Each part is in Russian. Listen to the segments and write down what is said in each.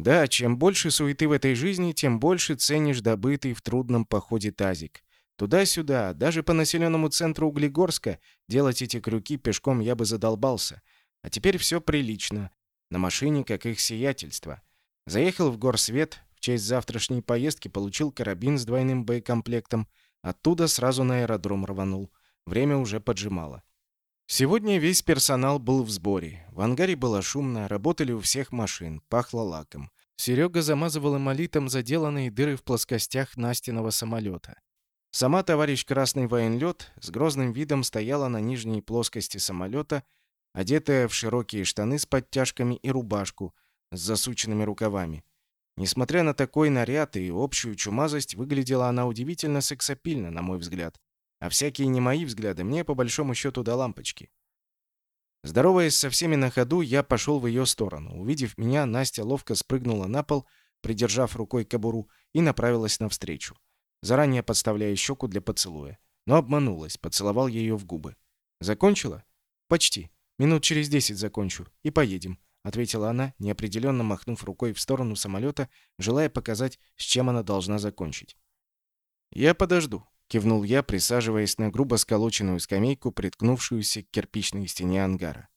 Да, чем больше суеты в этой жизни, тем больше ценишь добытый в трудном походе тазик. Туда-сюда, даже по населенному центру Углегорска, делать эти крюки пешком я бы задолбался. А теперь все прилично. На машине, как их сиятельство. Заехал в горсвет, в честь завтрашней поездки получил карабин с двойным боекомплектом. Оттуда сразу на аэродром рванул. Время уже поджимало. Сегодня весь персонал был в сборе. В ангаре было шумно, работали у всех машин, пахло лаком. Серега замазывал эмолитом заделанные дыры в плоскостях Настиного самолета. Сама товарищ Красный военлет с грозным видом стояла на нижней плоскости самолета, одетая в широкие штаны с подтяжками и рубашку с засученными рукавами. Несмотря на такой наряд и общую чумазость, выглядела она удивительно сексапильно, на мой взгляд. А всякие не мои взгляды мне по большому счету до лампочки. Здороваясь со всеми на ходу, я пошел в ее сторону. Увидев меня, Настя ловко спрыгнула на пол, придержав рукой кобуру, и направилась навстречу, заранее подставляя щеку для поцелуя. Но обманулась, поцеловал ее в губы. «Закончила?» «Почти. Минут через десять закончу. И поедем», — ответила она, неопределенно махнув рукой в сторону самолета, желая показать, с чем она должна закончить. «Я подожду», кивнул я, присаживаясь на грубо сколоченную скамейку, приткнувшуюся к кирпичной стене ангара.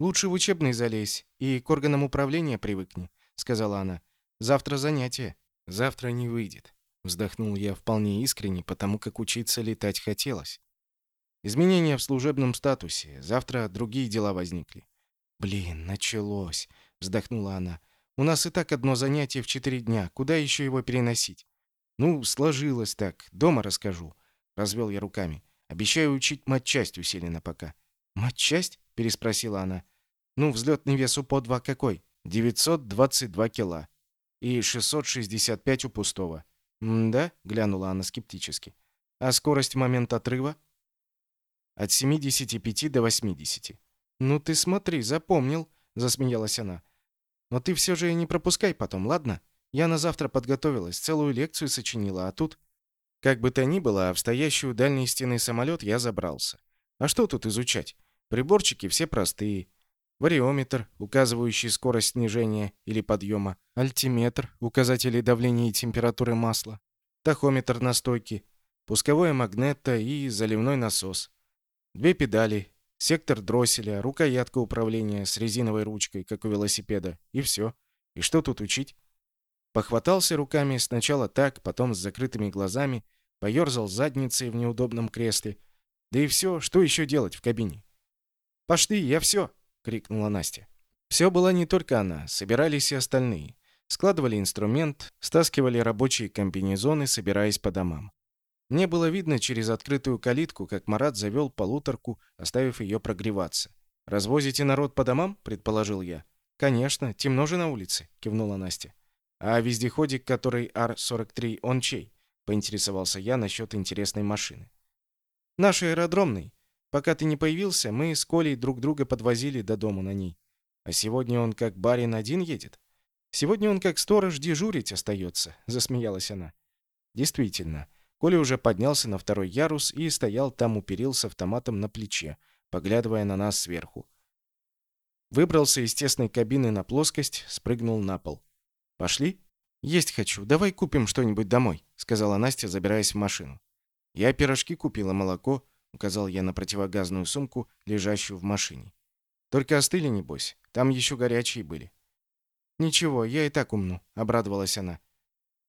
«Лучше в учебный залезь и к органам управления привыкни», — сказала она. «Завтра занятие». «Завтра не выйдет», — вздохнул я вполне искренне, потому как учиться летать хотелось. «Изменения в служебном статусе. Завтра другие дела возникли». «Блин, началось», — вздохнула она. «У нас и так одно занятие в четыре дня. Куда еще его переносить?» «Ну, сложилось так. Дома расскажу». Развел я руками. «Обещаю учить матчасть усиленно пока». «Матчасть?» — переспросила она. «Ну, взлетный вес у по-2 какой?» «922 кила. И 665 у пустого». «Да?» — глянула она скептически. «А скорость в момент отрыва?» «От 75 до 80». «Ну ты смотри, запомнил», — засмеялась она. «Но ты все же не пропускай потом, ладно?» Я на завтра подготовилась, целую лекцию сочинила, а тут... Как бы то ни было, а в стоящий у дальней стены самолет я забрался. А что тут изучать? Приборчики все простые. Вариометр, указывающий скорость снижения или подъема. Альтиметр, указатели давления и температуры масла. Тахометр на стойке. Пусковое магнето и заливной насос. Две педали, сектор дросселя, рукоятка управления с резиновой ручкой, как у велосипеда. И все. И что тут учить? Похватался руками сначала так, потом с закрытыми глазами, поерзал задницей в неудобном кресле. Да и все, что еще делать в кабине? «Пошли, я все!» — крикнула Настя. Все была не только она, собирались и остальные. Складывали инструмент, стаскивали рабочие комбинезоны, собираясь по домам. Мне было видно через открытую калитку, как Марат завел полуторку, оставив ее прогреваться. «Развозите народ по домам?» — предположил я. «Конечно, темно же на улице», — кивнула Настя. «А вездеходик, который Ар-43, он чей?» — поинтересовался я насчет интересной машины. «Наш аэродромный. Пока ты не появился, мы с Колей друг друга подвозили до дома на ней. А сегодня он как барин один едет? Сегодня он как сторож дежурить остается», — засмеялась она. «Действительно». Коля уже поднялся на второй ярус и стоял там у перил с автоматом на плече, поглядывая на нас сверху. Выбрался из тесной кабины на плоскость, спрыгнул на пол. «Пошли?» «Есть хочу. Давай купим что-нибудь домой», — сказала Настя, забираясь в машину. «Я пирожки купила, молоко», — указал я на противогазную сумку, лежащую в машине. «Только остыли, небось. Там еще горячие были». «Ничего, я и так умну», — обрадовалась она.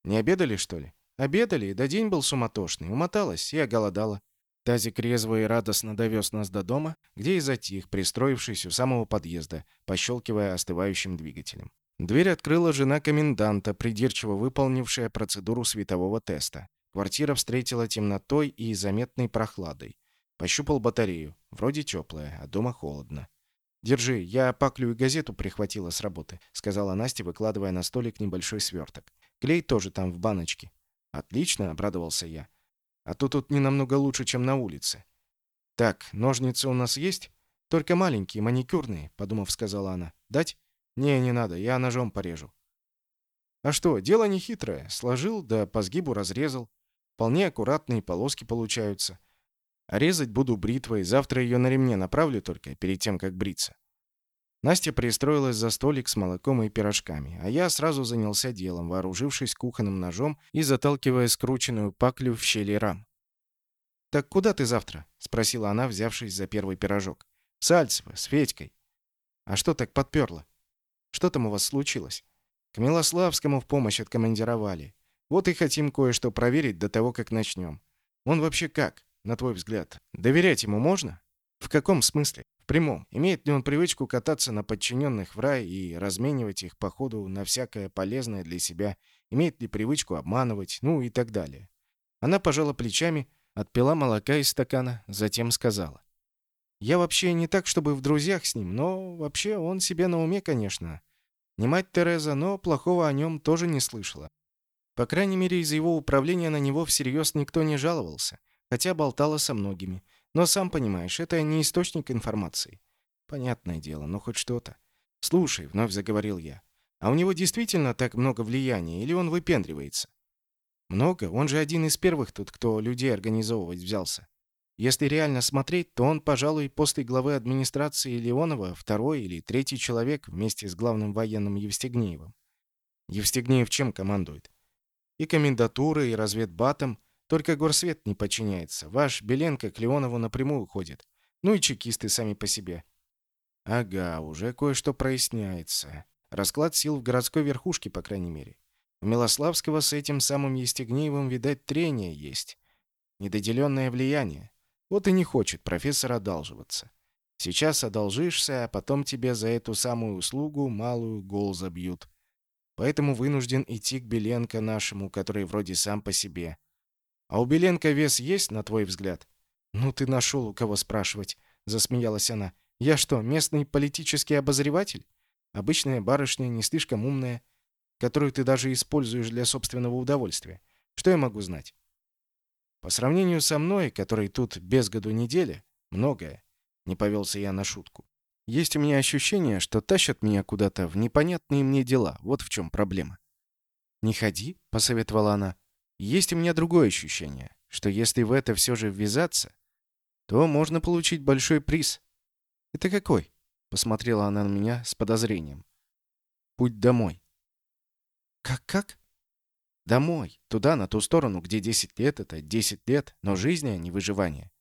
«Не обедали, что ли?» «Обедали, да день был суматошный. Умоталась и оголодала». Тазик резво и радостно довез нас до дома, где и затих, пристроившись у самого подъезда, пощелкивая остывающим двигателем. Дверь открыла жена коменданта, придирчиво выполнившая процедуру светового теста. Квартира встретила темнотой и заметной прохладой. Пощупал батарею. Вроде теплая, а дома холодно. «Держи, я паклю и газету прихватила с работы», — сказала Настя, выкладывая на столик небольшой сверток. «Клей тоже там в баночке». «Отлично», — обрадовался я. «А то тут не намного лучше, чем на улице». «Так, ножницы у нас есть?» «Только маленькие, маникюрные», — подумав, сказала она. «Дать?» «Не, не надо, я ножом порежу». А что, дело не хитрое. Сложил, да по сгибу разрезал. Вполне аккуратные полоски получаются. А резать буду бритвой, завтра ее на ремне направлю только, перед тем, как бриться. Настя пристроилась за столик с молоком и пирожками, а я сразу занялся делом, вооружившись кухонным ножом и заталкивая скрученную паклю в щели рам. «Так куда ты завтра?» — спросила она, взявшись за первый пирожок. «Сальцево, с Федькой». «А что так подперло? Что там у вас случилось?» «К Милославскому в помощь откомандировали. Вот и хотим кое-что проверить до того, как начнем. Он вообще как, на твой взгляд? Доверять ему можно?» «В каком смысле?» «В прямом. Имеет ли он привычку кататься на подчиненных в рай и разменивать их по ходу на всякое полезное для себя? Имеет ли привычку обманывать? Ну и так далее». Она пожала плечами, отпила молока из стакана, затем сказала. «Я вообще не так, чтобы в друзьях с ним, но вообще он себе на уме, конечно. Не мать Тереза, но плохого о нем тоже не слышала. По крайней мере, из его управления на него всерьез никто не жаловался, хотя болтала со многими. Но сам понимаешь, это не источник информации. Понятное дело, но хоть что-то. Слушай, вновь заговорил я. А у него действительно так много влияния, или он выпендривается? Много? Он же один из первых тут, кто людей организовывать взялся. Если реально смотреть, то он, пожалуй, после главы администрации Леонова второй или третий человек вместе с главным военным Евстигнеевым. Евстигнеев чем командует? И комендатурой, и разведбатом, только горсвет не подчиняется. Ваш Беленко к Леонову напрямую ходит. Ну и чекисты сами по себе. Ага, уже кое-что проясняется. Расклад сил в городской верхушке, по крайней мере. У Милославского с этим самым Естегнеевым, видать, трение есть. Недоделенное влияние. Вот и не хочет профессор одалживаться. Сейчас одолжишься, а потом тебе за эту самую услугу малую гол забьют. Поэтому вынужден идти к Беленко нашему, который вроде сам по себе. А у Беленко вес есть, на твой взгляд? Ну ты нашел у кого спрашивать, засмеялась она. Я что, местный политический обозреватель? Обычная барышня, не слишком умная, которую ты даже используешь для собственного удовольствия. Что я могу знать? По сравнению со мной, который тут без году недели, многое. Не повелся я на шутку. Есть у меня ощущение, что тащат меня куда-то в непонятные мне дела. Вот в чем проблема. «Не ходи», — посоветовала она. «Есть у меня другое ощущение, что если в это все же ввязаться, то можно получить большой приз». «Это какой?» — посмотрела она на меня с подозрением. «Путь домой». «Как-как?» Домой, туда, на ту сторону, где 10 лет — это 10 лет, но жизнь, а не выживание.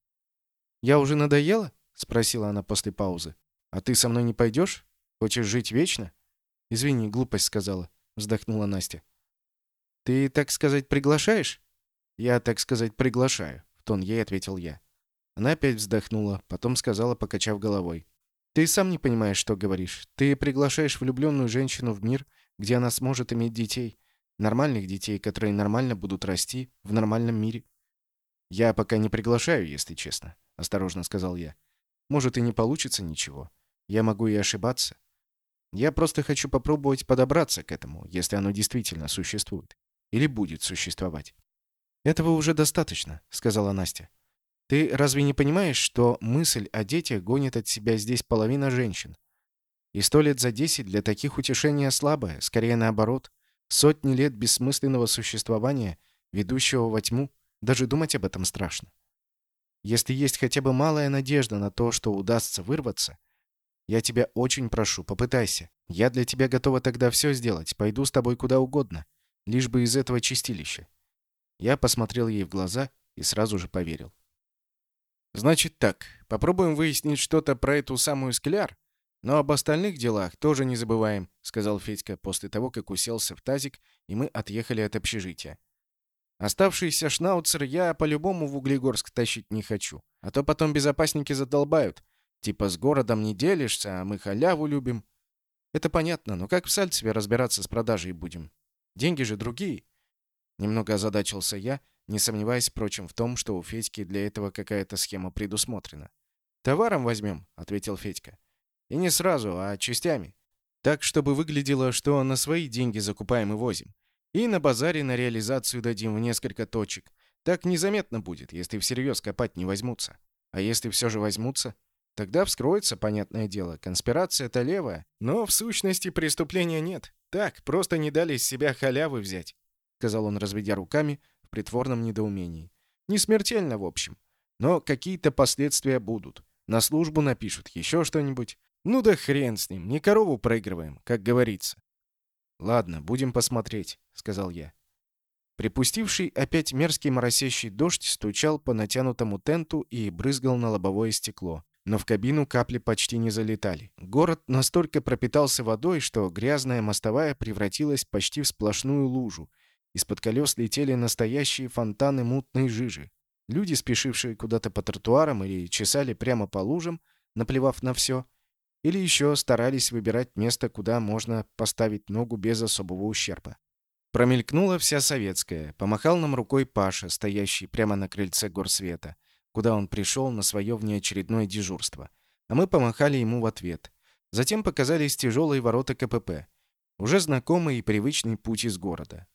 «Я уже надоела?» — спросила она после паузы. «А ты со мной не пойдешь? Хочешь жить вечно?» «Извини, глупость сказала», — вздохнула Настя. «Ты, так сказать, приглашаешь?» «Я, так сказать, приглашаю», — в тон ей ответил я. Она опять вздохнула, потом сказала, покачав головой. «Ты сам не понимаешь, что говоришь. Ты приглашаешь влюбленную женщину в мир, где она сможет иметь детей. Нормальных детей, которые нормально будут расти в нормальном мире. «Я пока не приглашаю, если честно», — осторожно сказал я. «Может, и не получится ничего. Я могу и ошибаться. Я просто хочу попробовать подобраться к этому, если оно действительно существует. Или будет существовать». «Этого уже достаточно», — сказала Настя. «Ты разве не понимаешь, что мысль о детях гонит от себя здесь половина женщин? И сто лет за десять для таких утешения слабое, скорее наоборот. Сотни лет бессмысленного существования, ведущего во тьму, даже думать об этом страшно. Если есть хотя бы малая надежда на то, что удастся вырваться, я тебя очень прошу, попытайся. Я для тебя готова тогда все сделать, пойду с тобой куда угодно, лишь бы из этого чистилища. Я посмотрел ей в глаза и сразу же поверил. Значит так, попробуем выяснить что-то про эту самую скляр, но об остальных делах тоже не забываем, сказал Федька после того, как уселся в тазик, и мы отъехали от общежития. Оставшийся шнауцер я по-любому в Углегорск тащить не хочу, а то потом безопасники задолбают. Типа с городом не делишься, а мы халяву любим. Это понятно, но как в Сальцеве разбираться с продажей будем? Деньги же другие. Немного озадачился я, не сомневаясь, впрочем, в том, что у Федьки для этого какая-то схема предусмотрена. «Товаром возьмем», — ответил Федька. И не сразу, а частями. Так, чтобы выглядело, что на свои деньги закупаем и возим. И на базаре на реализацию дадим в несколько точек. Так незаметно будет, если всерьез копать не возьмутся. А если все же возьмутся, тогда вскроется, понятное дело, конспирация-то левая, но в сущности преступления нет. Так, просто не дали из себя халявы взять, сказал он, разведя руками в притворном недоумении. Не смертельно, в общем. Но какие-то последствия будут. На службу напишут, еще что-нибудь. Ну да хрен с ним, не корову проигрываем, как говорится. Ладно, будем посмотреть, сказал я. Припустивший опять мерзкий моросящий дождь стучал по натянутому тенту и брызгал на лобовое стекло. Но в кабину капли почти не залетали. Город настолько пропитался водой, что грязная мостовая превратилась почти в сплошную лужу. Из-под колес летели настоящие фонтаны мутной жижи. Люди, спешившие куда-то по тротуарам или чесали прямо по лужам, наплевав на все, или еще старались выбирать место, куда можно поставить ногу без особого ущерба. Промелькнула вся советская. Помахал нам рукой Паша, стоящий прямо на крыльце горсвета, куда он пришел на свое внеочередное дежурство. А мы помахали ему в ответ. Затем показались тяжелые ворота КПП. Уже знакомый и привычный путь из города.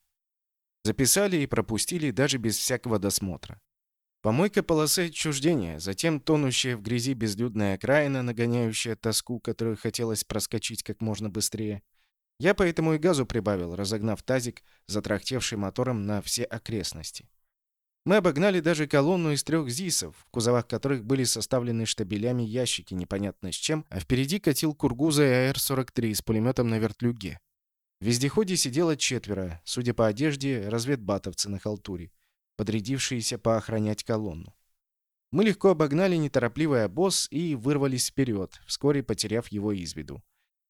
Записали и пропустили даже без всякого досмотра. Помойка полосы отчуждения, затем тонущая в грязи безлюдная окраина, нагоняющая тоску, которую хотелось проскочить как можно быстрее. Я поэтому и газу прибавил, разогнав тазик, затрахтевший мотором на все окрестности. Мы обогнали даже колонну из трех ЗИСов, в кузовах которых были составлены штабелями ящики непонятно с чем, а впереди катил Кургуза и АР-43 с пулеметом на вертлюге. В вездеходе сидело четверо, судя по одежде, разведбатовцы на халтуре, подрядившиеся поохранять колонну. Мы легко обогнали неторопливый обоз и вырвались вперед, вскоре потеряв его из виду.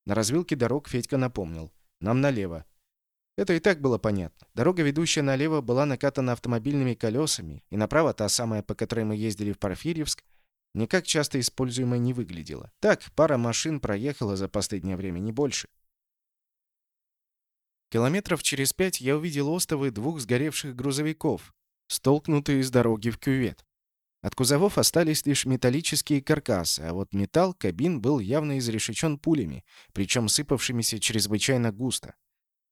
На развилке дорог Федька напомнил. Нам налево. Это и так было понятно. Дорога, ведущая налево, была накатана автомобильными колесами, и направо та самая, по которой мы ездили в Порфирьевск, никак часто используемой не выглядела. Так, пара машин проехала за последнее время, не больше. Километров через пять я увидел остовы двух сгоревших грузовиков, столкнутые с дороги в кювет. От кузовов остались лишь металлические каркасы, а вот металл кабин был явно изрешечен пулями, причем сыпавшимися чрезвычайно густо.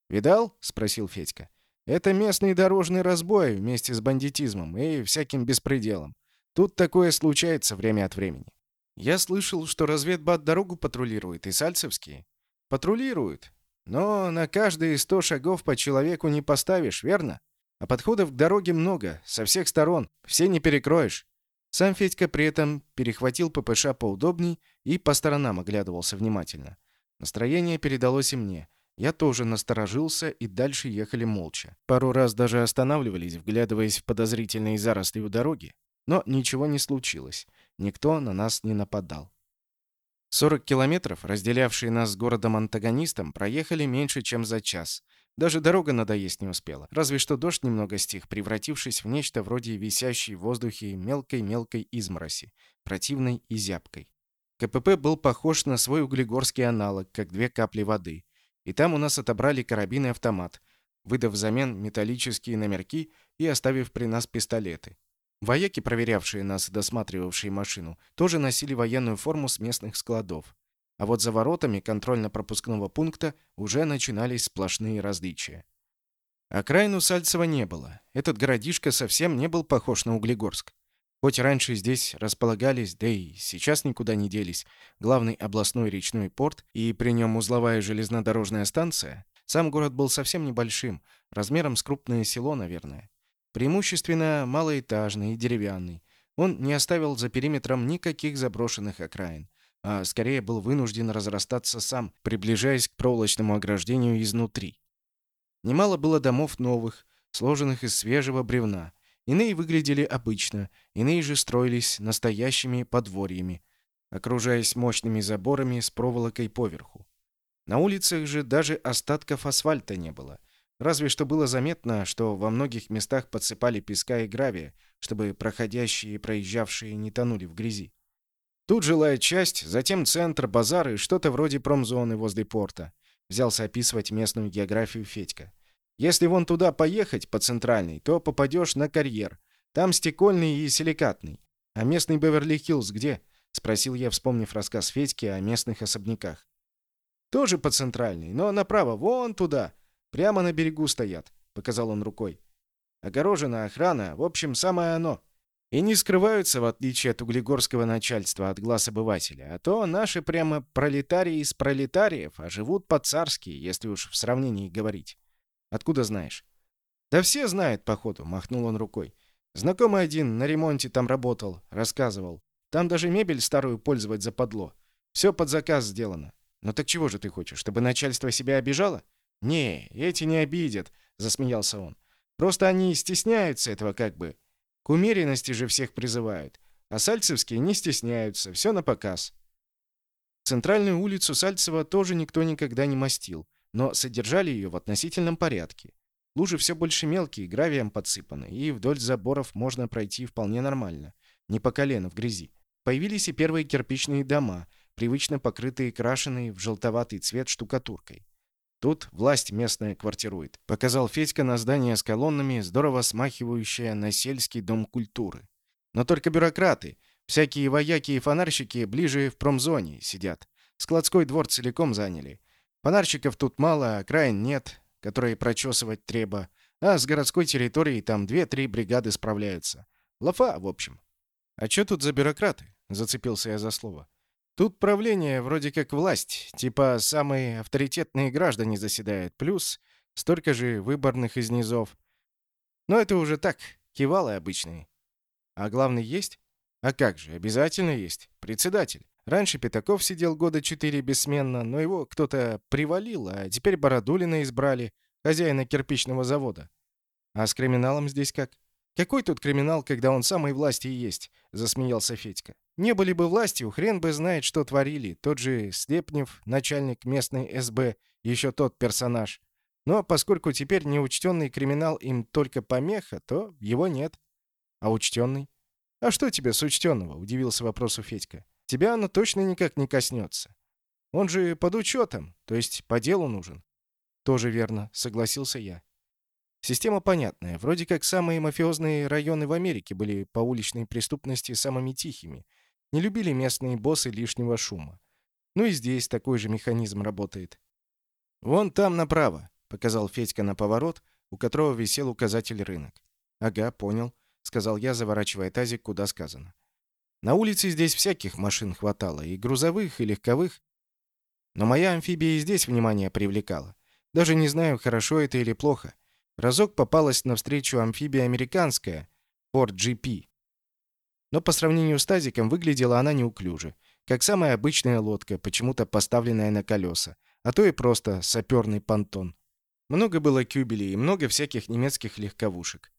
«Видал?» — спросил Федька. «Это местный дорожный разбой вместе с бандитизмом и всяким беспределом. Тут такое случается время от времени». «Я слышал, что разведбат дорогу патрулирует, и сальцевские». «Патрулируют. Но на каждые сто шагов по человеку не поставишь, верно? А подходов к дороге много, со всех сторон, все не перекроешь. Сам Федька при этом перехватил ППШ поудобней и по сторонам оглядывался внимательно. Настроение передалось и мне. Я тоже насторожился, и дальше ехали молча. Пару раз даже останавливались, вглядываясь в подозрительные заросли у дороги. Но ничего не случилось. Никто на нас не нападал. 40 километров, разделявшие нас с городом-антагонистом, проехали меньше, чем за час. Даже дорога надоесть не успела. Разве что дождь немного стих, превратившись в нечто вроде висящей в воздухе мелкой-мелкой измороси, противной и зябкой. КПП был похож на свой углегорский аналог, как две капли воды. И там у нас отобрали карабин и автомат, выдав взамен металлические номерки и оставив при нас пистолеты. Вояки, проверявшие нас и досматривавшие машину, тоже носили военную форму с местных складов. А вот за воротами контрольно-пропускного пункта уже начинались сплошные различия. Окраину Сальцева не было. Этот городишко совсем не был похож на Углегорск. Хоть раньше здесь располагались, да и сейчас никуда не делись, главный областной речной порт и при нем узловая железнодорожная станция, сам город был совсем небольшим, размером с крупное село, наверное. Преимущественно малоэтажный и деревянный. Он не оставил за периметром никаких заброшенных окраин а скорее был вынужден разрастаться сам, приближаясь к проволочному ограждению изнутри. Немало было домов новых, сложенных из свежего бревна. Иные выглядели обычно, иные же строились настоящими подворьями, окружаясь мощными заборами с проволокой поверху. На улицах же даже остатков асфальта не было. Разве что было заметно, что во многих местах подсыпали песка и гравия, чтобы проходящие и проезжавшие не тонули в грязи. Тут жилая часть, затем центр, базар и что-то вроде промзоны возле порта. Взялся описывать местную географию Федька. Если вон туда поехать, по центральной, то попадешь на карьер. Там стекольный и силикатный. А местный Беверли-Хиллз где? Спросил я, вспомнив рассказ Федьки о местных особняках. Тоже по центральной, но направо, вон туда. Прямо на берегу стоят, показал он рукой. Огорожена охрана, в общем, самое оно. И не скрываются, в отличие от углегорского начальства, от глаз обывателя. А то наши прямо пролетарии из пролетариев, а живут по-царски, если уж в сравнении говорить. Откуда знаешь? Да все знают, походу, махнул он рукой. Знакомый один на ремонте там работал, рассказывал. Там даже мебель старую пользовать западло. Все под заказ сделано. Ну так чего же ты хочешь, чтобы начальство себя обижало? Не, эти не обидят, засмеялся он. Просто они стесняются этого как бы. Умеренности же всех призывают. А сальцевские не стесняются, все на показ. Центральную улицу Сальцева тоже никто никогда не мастил, но содержали ее в относительном порядке. Лужи все больше мелкие, гравием подсыпаны, и вдоль заборов можно пройти вполне нормально, не по колено в грязи. Появились и первые кирпичные дома, привычно покрытые крашеной в желтоватый цвет штукатуркой. Тут власть местная квартирует. Показал Федька на здание с колоннами, здорово смахивающее на сельский дом культуры. Но только бюрократы, всякие вояки и фонарщики ближе в промзоне сидят. Складской двор целиком заняли. Фонарщиков тут мало, окраин нет, которые прочесывать треба. А с городской территорией там две-три бригады справляются. Лафа, в общем. «А что тут за бюрократы?» — зацепился я за слово. «Тут правление вроде как власть, типа самые авторитетные граждане заседают, плюс столько же выборных из низов. Но это уже так, кивалы обычные. А главный есть? А как же, обязательно есть. Председатель. Раньше Пятаков сидел года четыре бессменно, но его кто-то привалил, а теперь Бородулина избрали, хозяина кирпичного завода. А с криминалом здесь как? Какой тут криминал, когда он самой власти и есть? Засмеялся Федька. Не были бы властью, хрен бы знает, что творили. Тот же Слепнев, начальник местной СБ, еще тот персонаж. Но поскольку теперь неучтенный криминал им только помеха, то его нет. А учтенный? А что тебе с учтенного? Удивился вопросу Федька. Тебя оно точно никак не коснется. Он же под учетом, то есть по делу нужен. Тоже верно, согласился я. Система понятная. Вроде как самые мафиозные районы в Америке были по уличной преступности самыми тихими. Не любили местные боссы лишнего шума. Ну и здесь такой же механизм работает. «Вон там направо», — показал Федька на поворот, у которого висел указатель рынок. «Ага, понял. — сказал я, заворачивая тазик, куда сказано. На улице здесь всяких машин хватало, и грузовых, и легковых. Но моя амфибия и здесь внимание привлекала. Даже не знаю, хорошо это или плохо. Разок попалась навстречу амфибия американская, Ford GP. Но по сравнению с тазиком выглядела она неуклюже, как самая обычная лодка, почему-то поставленная на колеса, а то и просто саперный понтон. Много было кюбелей и много всяких немецких легковушек.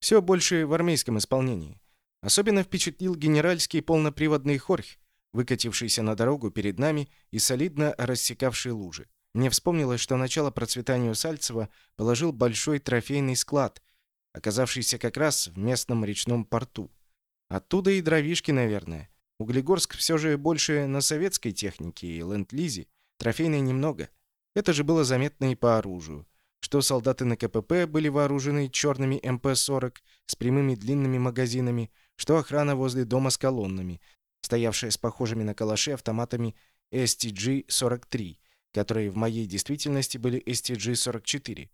Все больше в армейском исполнении. Особенно впечатлил генеральский полноприводный хорх, выкатившийся на дорогу перед нами и солидно рассекавший лужи. Мне вспомнилось, что начало процветанию Сальцева положил большой трофейный склад, оказавшийся как раз в местном речном порту. Оттуда и дровишки, наверное. Углегорск все же больше на советской технике и ленд-лизе, трофейной немного. Это же было заметно и по оружию что солдаты на КПП были вооружены черными МП-40 с прямыми длинными магазинами, что охрана возле дома с колоннами, стоявшая с похожими на калаши автоматами STG-43, которые в моей действительности были STG-44.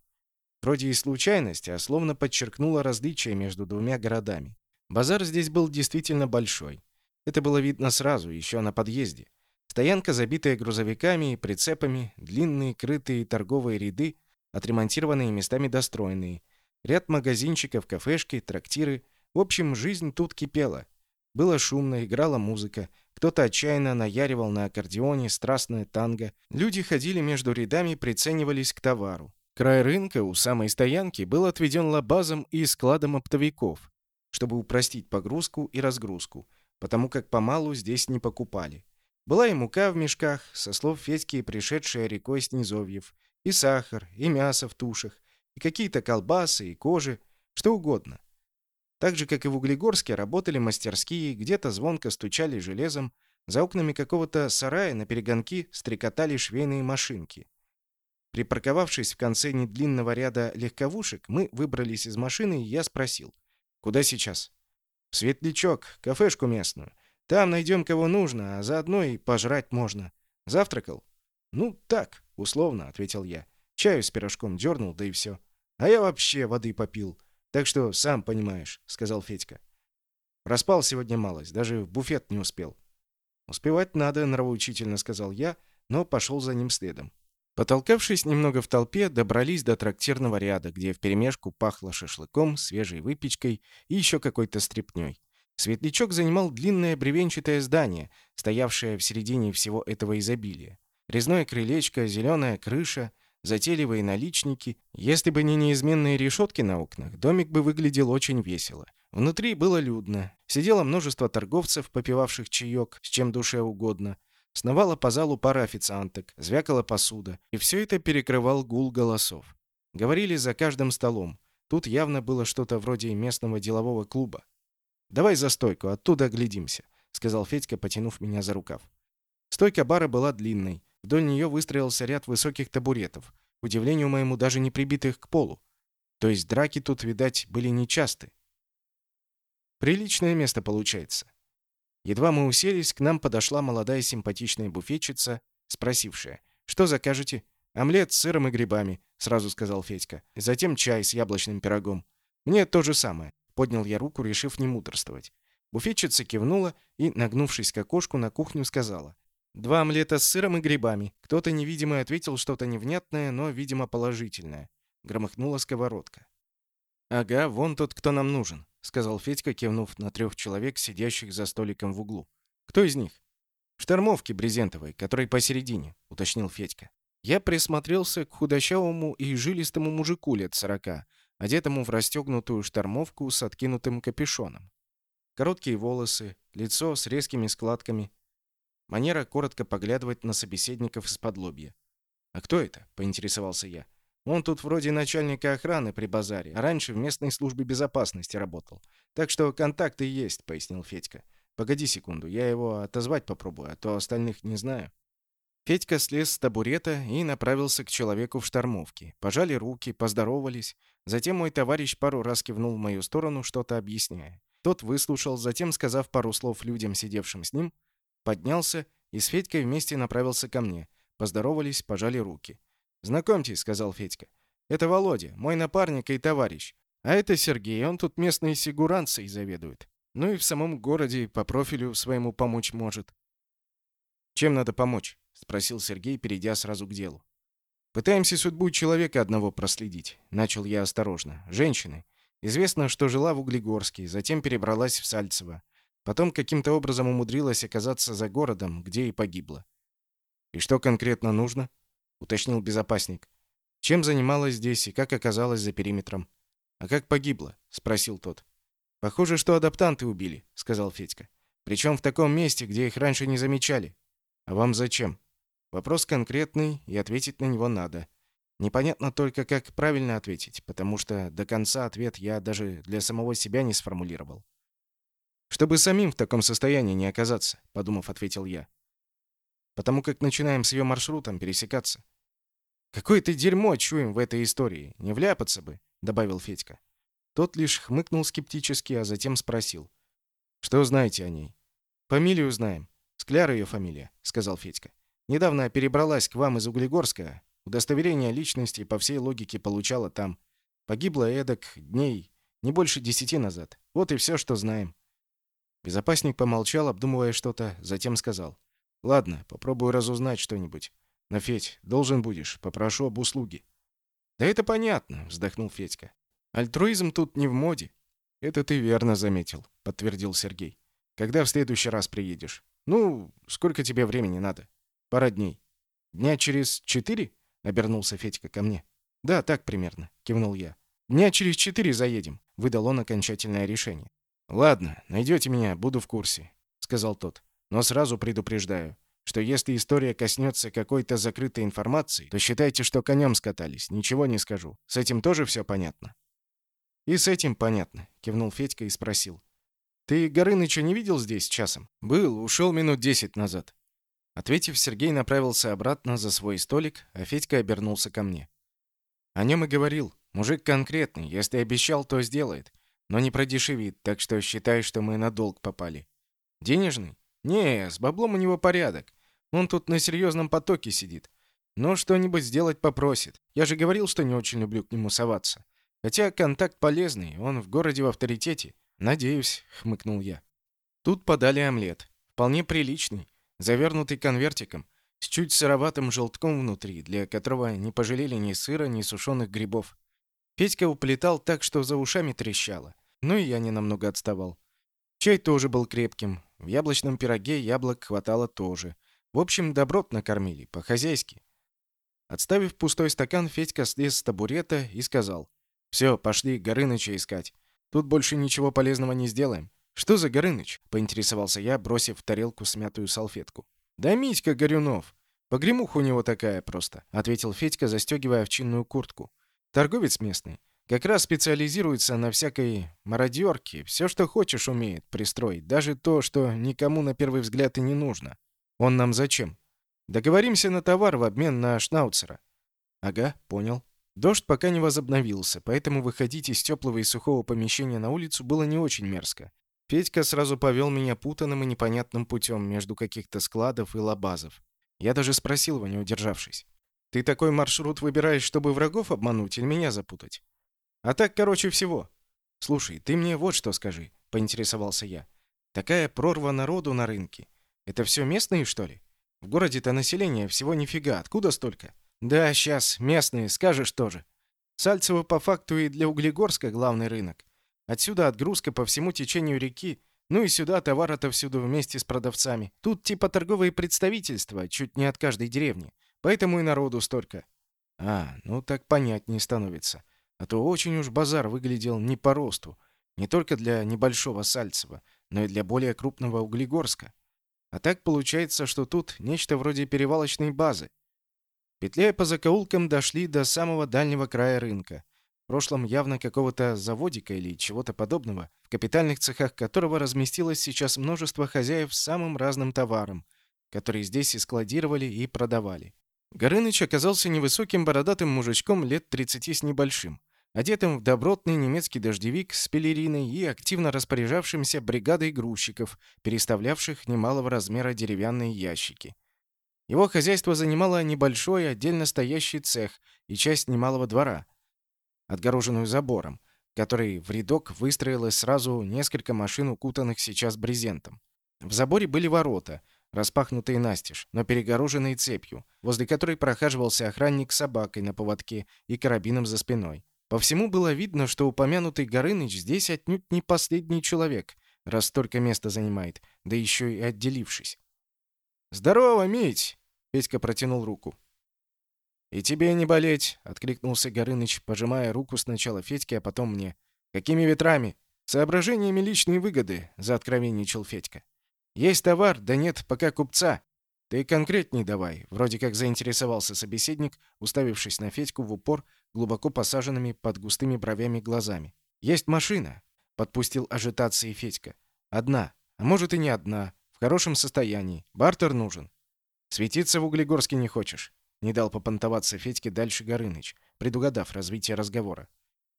Вроде и случайность, а словно подчеркнула различие между двумя городами. Базар здесь был действительно большой. Это было видно сразу, еще на подъезде. Стоянка, забитая грузовиками и прицепами, длинные крытые торговые ряды — отремонтированные местами достроенные. Ряд магазинчиков, кафешки, трактиры. В общем, жизнь тут кипела. Было шумно, играла музыка. Кто-то отчаянно наяривал на аккордеоне страстное танго. Люди ходили между рядами, приценивались к товару. Край рынка у самой стоянки был отведен лабазом и складом оптовиков, чтобы упростить погрузку и разгрузку, потому как помалу здесь не покупали. Была и мука в мешках, со слов Федьки, пришедшая рекой с низовьев, и сахар, и мясо в тушах, и какие-то колбасы, и кожи, что угодно. Так же, как и в Углегорске, работали мастерские, где-то звонко стучали железом, за окнами какого-то сарая на перегонки стрекотали швейные машинки. Припарковавшись в конце недлинного ряда легковушек, мы выбрались из машины, и я спросил. «Куда сейчас?» «В Светлячок, кафешку местную. Там найдем кого нужно, а заодно и пожрать можно. Завтракал?» «Ну, так», — условно, — ответил я. «Чаю с пирожком дернул, да и все. А я вообще воды попил. Так что, сам понимаешь», — сказал Федька. Проспал сегодня малость, даже в буфет не успел. «Успевать надо», — нравоучительно сказал я, но пошел за ним следом. Потолкавшись немного в толпе, добрались до трактирного ряда, где вперемешку пахло шашлыком, свежей выпечкой и еще какой-то стряпнёй. Светлячок занимал длинное бревенчатое здание, стоявшее в середине всего этого изобилия. Резное крылечко, зеленая крыша, затейливые наличники. Если бы не неизменные решетки на окнах, домик бы выглядел очень весело. Внутри было людно. Сидело множество торговцев, попивавших чаек, с чем душе угодно. Сновала по залу пара официанток, звякала посуда. И все это перекрывал гул голосов. Говорили за каждым столом. Тут явно было что-то вроде местного делового клуба. «Давай за стойку, оттуда оглядимся», — сказал Федька, потянув меня за рукав. Стойка бара была длинной. Вдоль нее выстроился ряд высоких табуретов, к удивлению моему даже не прибитых к полу. То есть драки тут, видать, были нечасты. Приличное место получается. Едва мы уселись, к нам подошла молодая симпатичная буфетчица, спросившая, «Что закажете?» «Омлет с сыром и грибами», — сразу сказал Федька. «Затем чай с яблочным пирогом». «Мне то же самое», — поднял я руку, решив не мудрствовать. Буфетчица кивнула и, нагнувшись к окошку, на кухню сказала. «Два омлета с сыром и грибами». Кто-то невидимый ответил что-то невнятное, но, видимо, положительное. Громыхнула сковородка. «Ага, вон тот, кто нам нужен», — сказал Федька, кивнув на трех человек, сидящих за столиком в углу. «Кто из них?» «В штормовке брезентовой, которой посередине», — уточнил Федька. Я присмотрелся к худощавому и жилистому мужику лет сорока, одетому в расстегнутую штормовку с откинутым капюшоном. Короткие волосы, лицо с резкими складками. Манера коротко поглядывать на собеседников из-под лобья. «А кто это?» — поинтересовался я. «Он тут вроде начальника охраны при базаре, а раньше в местной службе безопасности работал. Так что контакты есть», — пояснил Федька. «Погоди секунду, я его отозвать попробую, а то остальных не знаю». Федька слез с табурета и направился к человеку в штормовке. Пожали руки, поздоровались. Затем мой товарищ пару раз кивнул в мою сторону, что-то объясняя. Тот выслушал, затем, сказав пару слов людям, сидевшим с ним, поднялся и с Федькой вместе направился ко мне. Поздоровались, пожали руки. «Знакомьтесь», — сказал Федька. «Это Володя, мой напарник и товарищ. А это Сергей, он тут местной сигуранцией заведует. Ну и в самом городе по профилю своему помочь может». «Чем надо помочь?» — спросил Сергей, перейдя сразу к делу. «Пытаемся судьбу человека одного проследить», — начал я осторожно. «Женщины. Известно, что жила в Углегорске, затем перебралась в Сальцево. Потом каким-то образом умудрилась оказаться за городом, где и погибла». «И что конкретно нужно?» — уточнил безопасник. «Чем занималась здесь и как оказалась за периметром?» «А как погибла?» — спросил тот. «Похоже, что адаптанты убили», — сказал Федька. «Причем в таком месте, где их раньше не замечали». «А вам зачем?» Вопрос конкретный, и ответить на него надо. Непонятно только, как правильно ответить, потому что до конца ответ я даже для самого себя не сформулировал. «Чтобы самим в таком состоянии не оказаться», — подумав, ответил я. «Потому как начинаем с ее маршрутом пересекаться». «Какое-то дерьмо чуем в этой истории, не вляпаться бы», — добавил Федька. Тот лишь хмыкнул скептически, а затем спросил. «Что знаете о ней?» «Фамилию знаем. Скляр ее фамилия», — сказал Федька. Недавно перебралась к вам из Углегорска. Удостоверение личности по всей логике получала там. Погибла эдак дней не больше десяти назад. Вот и все, что знаем». Безопасник помолчал, обдумывая что-то, затем сказал. «Ладно, попробую разузнать что-нибудь. Но, Федь, должен будешь. Попрошу об услуге». «Да это понятно», — вздохнул Федька. «Альтруизм тут не в моде». «Это ты верно заметил», — подтвердил Сергей. «Когда в следующий раз приедешь? Ну, сколько тебе времени надо?» Пара дней. Дня через четыре?» — обернулся Федька ко мне. «Да, так примерно», — кивнул я. «Дня через четыре заедем», — выдал он окончательное решение. «Ладно, найдете меня, буду в курсе», — сказал тот. «Но сразу предупреждаю, что если история коснется какой-то закрытой информации, то считайте, что конем скатались, ничего не скажу. С этим тоже все понятно?» «И с этим понятно», — кивнул Федька и спросил. «Ты Горыныча не видел здесь часом?» «Был, ушел минут десять назад». Ответив, Сергей направился обратно за свой столик, а Федька обернулся ко мне. О нем и говорил. Мужик конкретный, если обещал, то сделает. Но не продешевит, так что считай, что мы на долг попали. Денежный? Не, с баблом у него порядок. Он тут на серьезном потоке сидит. Но что-нибудь сделать попросит. Я же говорил, что не очень люблю к нему соваться. Хотя контакт полезный, он в городе в авторитете. Надеюсь, хмыкнул я. Тут подали омлет. Вполне приличный завернутый конвертиком, с чуть сыроватым желтком внутри, для которого не пожалели ни сыра, ни сушеных грибов. Петька уплетал так, что за ушами трещало. Ну и я ненамного отставал. Чай тоже был крепким. В яблочном пироге яблок хватало тоже. В общем, добротно кормили, по-хозяйски. Отставив пустой стакан, Федька слез с табурета и сказал. «Все, пошли Горыныча искать. Тут больше ничего полезного не сделаем». «Что за Горыныч?» — поинтересовался я, бросив в тарелку смятую салфетку. «Да Митька Горюнов. Погремуха у него такая просто», — ответил Федька, застегивая овчинную куртку. «Торговец местный. Как раз специализируется на всякой мародерке. Все, что хочешь, умеет пристроить. Даже то, что никому на первый взгляд и не нужно. Он нам зачем? Договоримся на товар в обмен на шнауцера. Ага, понял. Дождь пока не возобновился, поэтому выходить из теплого и сухого помещения на улицу было не очень мерзко. Федька сразу повел меня путанным и непонятным путем между каких-то складов и лабазов. Я даже спросил его, не удержавшись. «Ты такой маршрут выбираешь, чтобы врагов обмануть или меня запутать?» «А так, короче, всего». «Слушай, ты мне вот что скажи», — поинтересовался я. «Такая прорва народу на рынке. Это все местные, что ли?» В городе-то население всего нифига, откуда столько? Да, сейчас, местные, скажешь тоже. Сальцево по факту и для Углегорска главный рынок. Отсюда отгрузка по всему течению реки, ну и сюда товар отовсюду вместе с продавцами. Тут типа торговые представительства, чуть не от каждой деревни. Поэтому и народу столько. А, ну так понятнее становится. А то очень уж базар выглядел не по росту. Не только для небольшого Сальцева, но и для более крупного Углегорска. А так получается, что тут нечто вроде перевалочной базы. Петляя по закоулкам, дошли до самого дальнего края рынка. В прошлом явно какого-то заводика или чего-то подобного, в капитальных цехах которого разместилось сейчас множество хозяев с самым разным товаром, которые здесь и складировали, и продавали. Горыныч оказался невысоким бородатым мужичком лет 30 с небольшим одетым в добротный немецкий дождевик с пелериной и активно распоряжавшимся бригадой грузчиков, переставлявших немалого размера деревянные ящики. Его хозяйство занимало небольшой отдельно стоящий цех и часть немалого двора, отгороженную забором, который в рядок выстроилось сразу несколько машин, укутанных сейчас брезентом. В заборе были ворота, распахнутые настежь, но перегороженные цепью, возле которой прохаживался охранник с собакой на поводке и карабином за спиной. По всему было видно, что упомянутый Горыныч здесь отнюдь не последний человек, раз столько места занимает, да еще и отделившись. «Здорово, Мить!» — Петька протянул руку. «И тебе не болеть!» — откликнулся Горыныч, пожимая руку сначала Федьке, а потом мне. «Какими ветрами?» «Соображениями личной выгоды», — заоткровенничал Федька. «Есть товар, да нет пока купца. Ты конкретней давай», — вроде как заинтересовался собеседник, уставившись на Федьку в упор глубоко посаженными под густыми бровями глазами. «Есть машина», — подпустил ажитации Федька. «Одна, а может и не одна, в хорошем состоянии. Бартер нужен». «Светиться в Углегорске не хочешь?» — не дал попонтоваться Федьке дальше Горыныч, предугадав развитие разговора.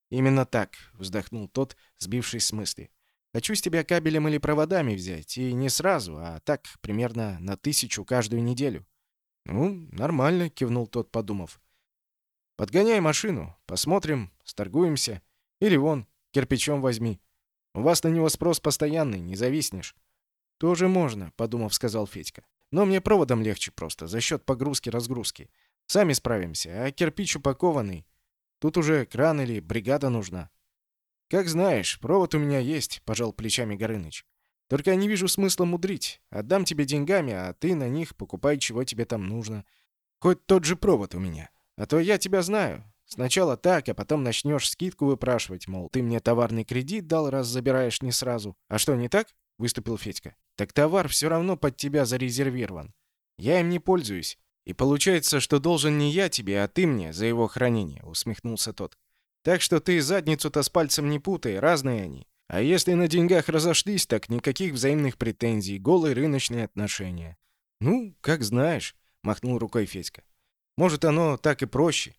«Именно так», — вздохнул тот, сбившись с мысли. «Хочу с тебя кабелем или проводами взять, и не сразу, а так, примерно на тысячу каждую неделю». «Ну, нормально», — кивнул тот, подумав. Подгоняй машину, посмотрим, сторгуемся. Или вон, кирпичом возьми. У вас на него спрос постоянный, не зависнешь». «Тоже можно», — подумав, сказал Федька. «Но мне проводом легче просто, за счет погрузки-разгрузки. Сами справимся, а кирпич упакованный. Тут уже кран или бригада нужна». «Как знаешь, провод у меня есть», — пожал плечами Горыныч. «Только я не вижу смысла мудрить. Отдам тебе деньгами, а ты на них покупай, чего тебе там нужно. Хоть тот же провод у меня. А то я тебя знаю. Сначала так, а потом начнешь скидку выпрашивать, мол, ты мне товарный кредит дал, раз забираешь не сразу. А что, не так? Выступил Федька. Так товар все равно под тебя зарезервирован. Я им не пользуюсь. И получается, что должен не я тебе, а ты мне за его хранение, усмехнулся тот. Так что ты задницу-то с пальцем не путай, разные они. А если на деньгах разошлись, так никаких взаимных претензий, голые рыночные отношения. Ну, как знаешь, махнул рукой Федька. Может, оно так и проще.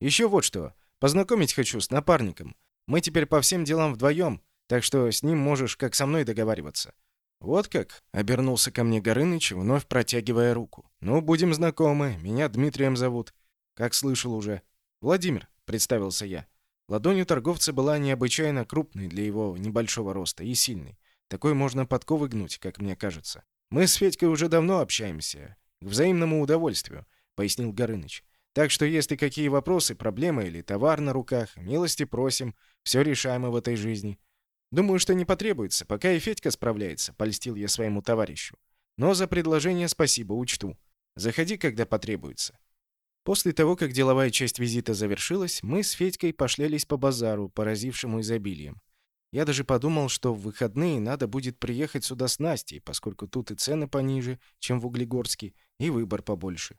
Еще вот что. Познакомить хочу с напарником. Мы теперь по всем делам вдвоем, так что с ним можешь как со мной договариваться». «Вот как?» — обернулся ко мне Горыныч, вновь протягивая руку. «Ну, будем знакомы. Меня Дмитрием зовут. Как слышал уже. Владимир», — представился я. Ладонь торговца была необычайно крупной для его небольшого роста и сильной. Такой можно подковы гнуть, как мне кажется. Мы с Федькой уже давно общаемся. К взаимному удовольствию пояснил Горыныч. Так что если какие вопросы, проблемы или товар на руках, милости просим, все решаемо в этой жизни. «Думаю, что не потребуется, пока и Федька справляется», — польстил я своему товарищу. «Но за предложение спасибо, учту. Заходи, когда потребуется». После того, как деловая часть визита завершилась, мы с Федькой пошлялись по базару, поразившему изобилием. Я даже подумал, что в выходные надо будет приехать сюда с Настей, поскольку тут и цены пониже, чем в Углегорске, и выбор побольше.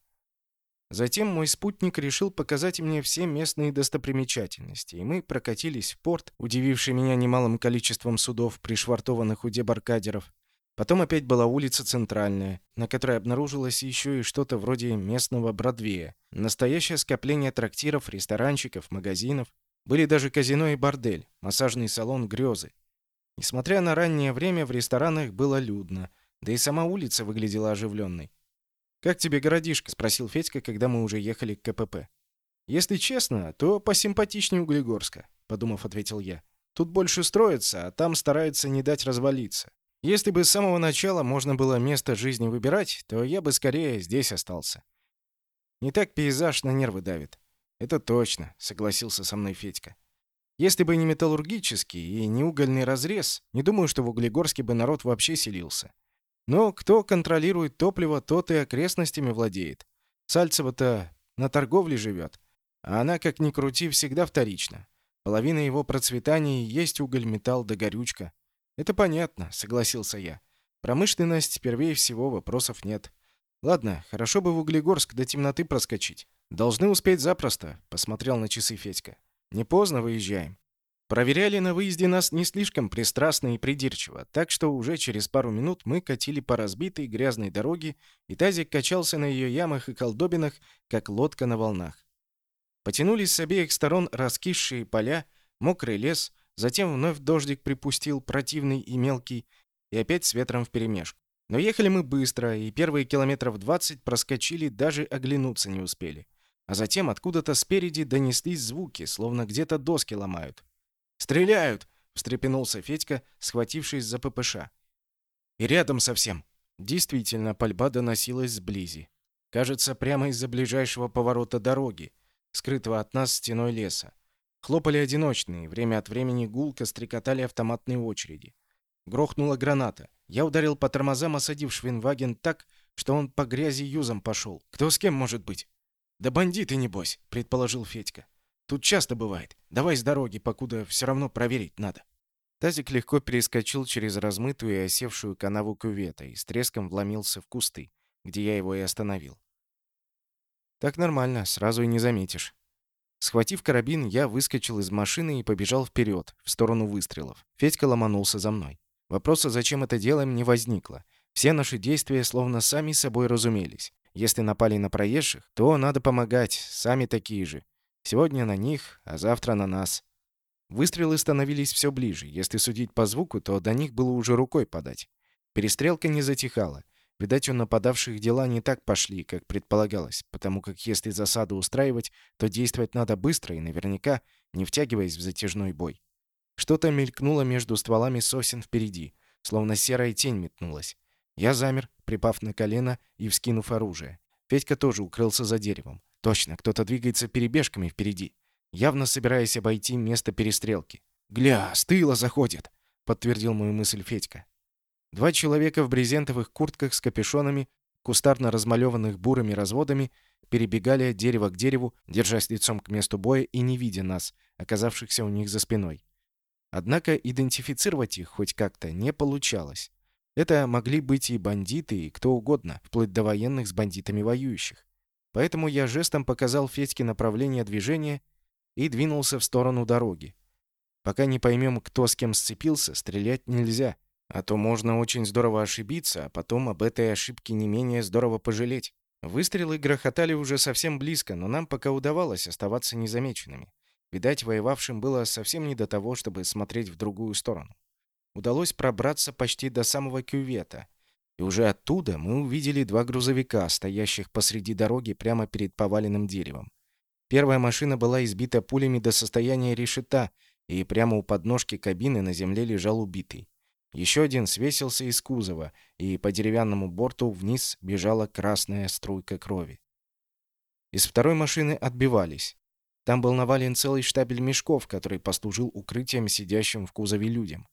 Затем мой спутник решил показать мне все местные достопримечательности, и мы прокатились в порт, удививший меня немалым количеством судов, пришвартованных у дебаркадеров. Потом опять была улица Центральная, на которой обнаружилось еще и что-то вроде местного Бродвея. Настоящее скопление трактиров, ресторанчиков, магазинов. Были даже казино и бордель, массажный салон «Грезы». Несмотря на раннее время, в ресторанах было людно, да и сама улица выглядела оживленной. «Как тебе городишко?» — спросил Федька, когда мы уже ехали к КПП. «Если честно, то посимпатичнее Углегорска», — подумав, ответил я. «Тут больше строится, а там стараются не дать развалиться. Если бы с самого начала можно было место жизни выбирать, то я бы скорее здесь остался. Не так пейзаж на нервы давит». «Это точно», — согласился со мной Федька. «Если бы не металлургический и не угольный разрез, не думаю, что в Углегорске бы народ вообще селился. Но кто контролирует топливо, тот и окрестностями владеет. Сальцево-то на торговле живет, а она, как ни крути, всегда вторична. Половина его процветания есть уголь, металл да горючка. Это понятно, согласился я. Промышленность первее всего, вопросов нет. Ладно, хорошо бы в Углегорск до темноты проскочить. Должны успеть запросто, посмотрел на часы Федька. Не поздно выезжаем. Проверяли на выезде нас не слишком пристрастно и придирчиво, так что уже через пару минут мы катили по разбитой грязной дороге, и тазик качался на ее ямах и колдобинах, как лодка на волнах. Потянулись с обеих сторон раскисшие поля, мокрый лес, затем вновь дождик припустил, противный и мелкий, и опять с ветром вперемешку. Но ехали мы быстро, и первые километров двадцать проскочили, даже оглянуться не успели. А затем откуда-то спереди донеслись звуки, словно где-то доски ломают. «Стреляют!» — встрепенулся Федька, схватившись за ППШ. «И рядом совсем». Действительно, пальба доносилась сблизи. Кажется, прямо из-за ближайшего поворота дороги, скрытого от нас стеной леса. Хлопали одиночные, время от времени гулко стрекотали автоматные очереди. Грохнула граната. Я ударил по тормозам, осадив Швинваген так, что он по грязи юзом пошел. Кто с кем может быть? «Да бандиты, небось», — предположил Федька. Тут часто бывает. Давай с дороги, покуда все равно проверить надо». Тазик легко перескочил через размытую и осевшую канаву кювета и с треском вломился в кусты, где я его и остановил. «Так нормально, сразу и не заметишь». Схватив карабин, я выскочил из машины и побежал вперед, в сторону выстрелов. Федька ломанулся за мной. Вопроса, зачем это делаем, не возникло. Все наши действия словно сами собой разумелись. Если напали на проезжих, то надо помогать, сами такие же. Сегодня на них, а завтра на нас. Выстрелы становились все ближе. Если судить по звуку, то до них было уже рукой подать. Перестрелка не затихала. Видать, у нападавших дела не так пошли, как предполагалось, потому как если засаду устраивать, то действовать надо быстро и наверняка, не втягиваясь в затяжной бой. Что-то мелькнуло между стволами сосен впереди, словно серая тень метнулась. Я замер, припав на колено и вскинув оружие. Федька тоже укрылся за деревом. Точно, кто-то двигается перебежками впереди, явно собираясь обойти место перестрелки. «Гля, с тыла заходит!» — подтвердил мою мысль Федька. Два человека в брезентовых куртках с капюшонами, кустарно размалеванных бурыми разводами, перебегали от дерева к дереву, держась лицом к месту боя и не видя нас, оказавшихся у них за спиной. Однако идентифицировать их хоть как-то не получалось. Это могли быть и бандиты, и кто угодно, вплоть до военных с бандитами воюющих. Поэтому я жестом показал Федьке направление движения и двинулся в сторону дороги. Пока не поймем, кто с кем сцепился, стрелять нельзя, а то можно очень здорово ошибиться, а потом об этой ошибке не менее здорово пожалеть. Выстрелы грохотали уже совсем близко, но нам пока удавалось оставаться незамеченными. Видать, воевавшим было совсем не до того, чтобы смотреть в другую сторону. Удалось пробраться почти до самого кювета — и уже оттуда мы увидели два грузовика, стоящих посреди дороги прямо перед поваленным деревом. Первая машина была избита пулями до состояния решета, и прямо у подножки кабины на земле лежал убитый. Еще один свесился из кузова, и по деревянному борту вниз бежала красная струйка крови. Из второй машины отбивались. Там был навален целый штабель мешков, который послужил укрытием сидящим в кузове людям.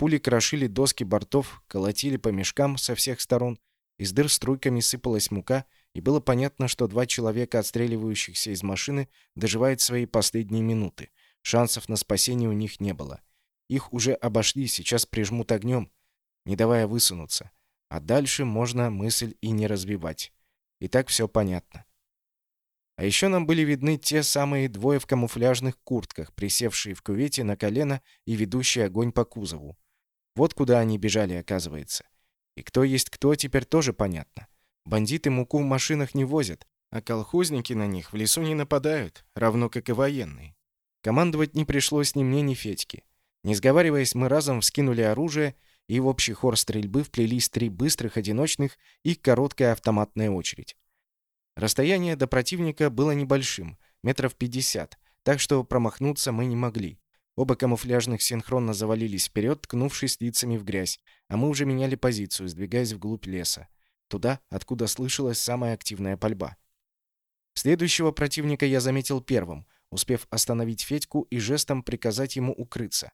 Пули крошили доски бортов, колотили по мешкам со всех сторон, из дыр струйками сыпалась мука, и было понятно, что два человека, отстреливающихся из машины, доживают свои последние минуты. Шансов на спасение у них не было. Их уже обошли, сейчас прижмут огнем, не давая высунуться. А дальше можно мысль и не развивать. И так все понятно. А еще нам были видны те самые двое в камуфляжных куртках, присевшие в кювете на колено и ведущие огонь по кузову. Вот куда они бежали, оказывается. И кто есть кто, теперь тоже понятно. Бандиты муку в машинах не возят, а колхозники на них в лесу не нападают, равно как и военные. Командовать не пришлось ни мне, ни Федьке. Не сговариваясь, мы разом вскинули оружие, и в общий хор стрельбы вплелись три быстрых одиночных и короткая автоматная очередь. Расстояние до противника было небольшим, метров пятьдесят, так что промахнуться мы не могли. Оба камуфляжных синхронно завалились вперед, ткнувшись лицами в грязь, а мы уже меняли позицию, сдвигаясь вглубь леса. Туда, откуда слышалась самая активная пальба. Следующего противника я заметил первым, успев остановить Федьку и жестом приказать ему укрыться.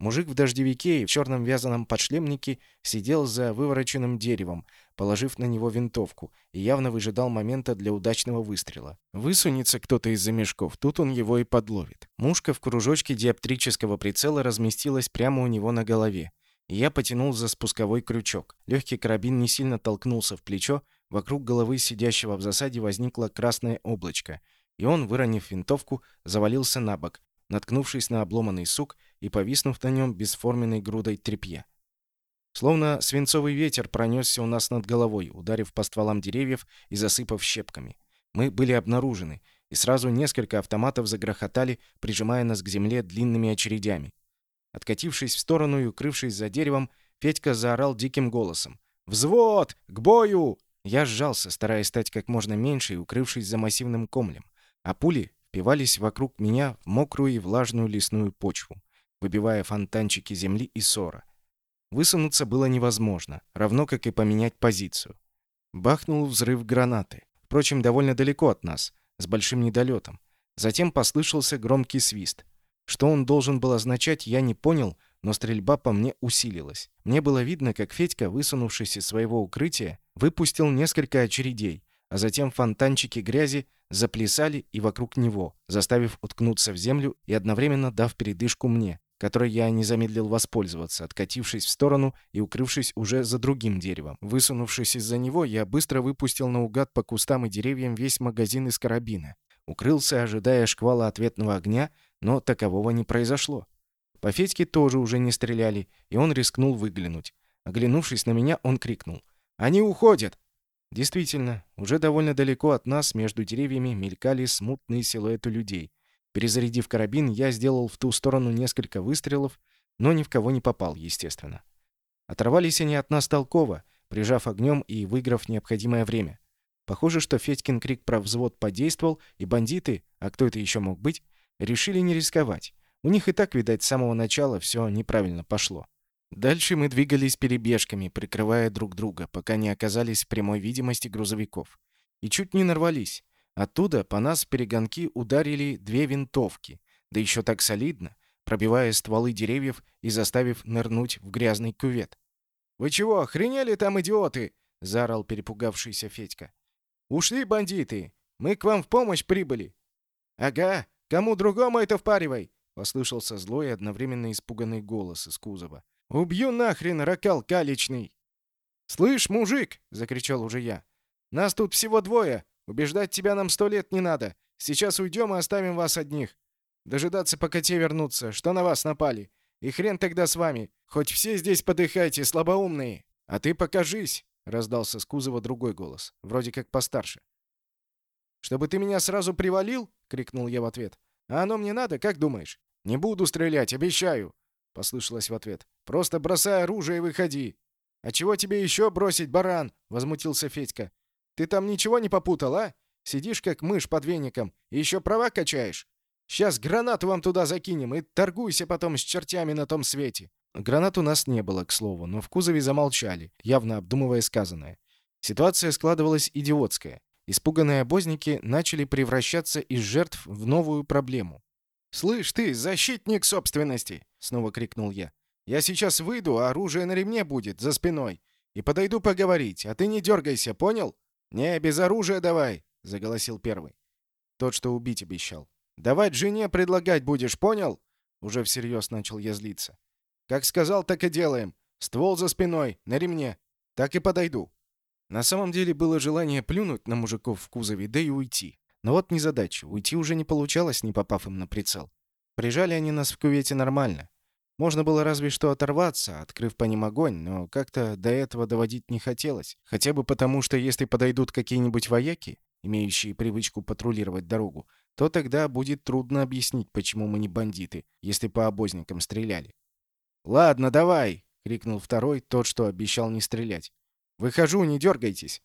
Мужик в дождевике и в черном вязаном подшлемнике сидел за вывороченным деревом, положив на него винтовку, и явно выжидал момента для удачного выстрела. Высунется кто-то из-за мешков, тут он его и подловит. Мушка в кружочке диоптрического прицела разместилась прямо у него на голове. И я потянул за спусковой крючок. Легкий карабин не сильно толкнулся в плечо, вокруг головы сидящего в засаде возникло красное облачко, и он, выронив винтовку, завалился на бок, наткнувшись на обломанный сук и повиснув на нем бесформенной грудой тряпья. Словно свинцовый ветер пронесся у нас над головой, ударив по стволам деревьев и засыпав щепками. Мы были обнаружены, и сразу несколько автоматов загрохотали, прижимая нас к земле длинными очередями. Откатившись в сторону и укрывшись за деревом, Федька заорал диким голосом. «Взвод! К бою!» Я сжался, стараясь стать как можно меньше и укрывшись за массивным комлем. А пули впивались вокруг меня в мокрую и влажную лесную почву, выбивая фонтанчики земли и сора. Высунуться было невозможно, равно как и поменять позицию. Бахнул взрыв гранаты. Впрочем, довольно далеко от нас, с большим недолетом. Затем послышался громкий свист. Что он должен был означать, я не понял, но стрельба по мне усилилась. Мне было видно, как Федька, высунувшись из своего укрытия, выпустил несколько очередей, а затем фонтанчики грязи заплясали и вокруг него, заставив уткнуться в землю и одновременно дав передышку мне, которой я не замедлил воспользоваться, откатившись в сторону и укрывшись уже за другим деревом. Высунувшись из-за него, я быстро выпустил наугад по кустам и деревьям весь магазин из карабина. Укрылся, ожидая шквала ответного огня, но такового не произошло. По Федьке тоже уже не стреляли, и он рискнул выглянуть. Оглянувшись на меня, он крикнул. «Они уходят!» Действительно, уже довольно далеко от нас между деревьями мелькали смутные силуэты людей. Перезарядив карабин, я сделал в ту сторону несколько выстрелов, но ни в кого не попал, естественно. Оторвались они от нас толково, прижав огнем и выиграв необходимое время. Похоже, что Федькин крик про взвод подействовал, и бандиты, а кто это еще мог быть, решили не рисковать. У них и так, видать, с самого начала все неправильно пошло. Дальше мы двигались перебежками, прикрывая друг друга, пока не оказались в прямой видимости грузовиков. И чуть не нарвались. Оттуда по нас в перегонки ударили две винтовки, да еще так солидно, пробивая стволы деревьев и заставив нырнуть в грязный кювет. «Вы чего, охренели там, идиоты?» — заорал перепугавшийся Федька. «Ушли бандиты! Мы к вам в помощь прибыли!» «Ага, кому другому это впаривай!» — послышался злой и одновременно испуганный голос из кузова. Убью нахрен, ракал калечный!» «Слышь, мужик!» — закричал уже я. «Нас тут всего двое. Убеждать тебя нам сто лет не надо. Сейчас уйдем и оставим вас одних. Дожидаться, пока те вернутся, что на вас напали. И хрен тогда с вами. Хоть все здесь подыхайте, слабоумные. А ты покажись!» — раздался с кузова другой голос, вроде как постарше. «Чтобы ты меня сразу привалил?» — крикнул я в ответ. «А оно мне надо, как думаешь?» «Не буду стрелять, обещаю!» — послышалось в ответ. «Просто бросай оружие и выходи!» «А чего тебе еще бросить, баран?» — возмутился Федька. «Ты там ничего не попутал, а? Сидишь как мышь под веником и еще права качаешь? Сейчас гранату вам туда закинем и торгуйся потом с чертями на том свете!» Гранат у нас не было, к слову, но в кузове замолчали, явно обдумывая сказанное. Ситуация складывалась идиотская. Испуганные обозники начали превращаться из жертв в новую проблему. «Слышь ты, защитник собственности!» — снова крикнул я. Я сейчас выйду, а оружие на ремне будет, за спиной. И подойду поговорить, а ты не дергайся, понял? Не, без оружия давай, заголосил первый. Тот, что убить обещал. Давать жене предлагать будешь, понял? Уже всерьез начал я злиться. Как сказал, так и делаем. Ствол за спиной, на ремне. Так и подойду. На самом деле было желание плюнуть на мужиков в кузове, да и уйти. Но вот незадача. Уйти уже не получалось, не попав им на прицел. Прижали они нас в кювете нормально. Можно было разве что оторваться, открыв по ним огонь, но как-то до этого доводить не хотелось. Хотя бы потому, что если подойдут какие-нибудь вояки, имеющие привычку патрулировать дорогу, то тогда будет трудно объяснить, почему мы не бандиты, если по обозникам стреляли. «Ладно, давай!» — крикнул второй, тот, что обещал не стрелять. «Выхожу, не дергайтесь!»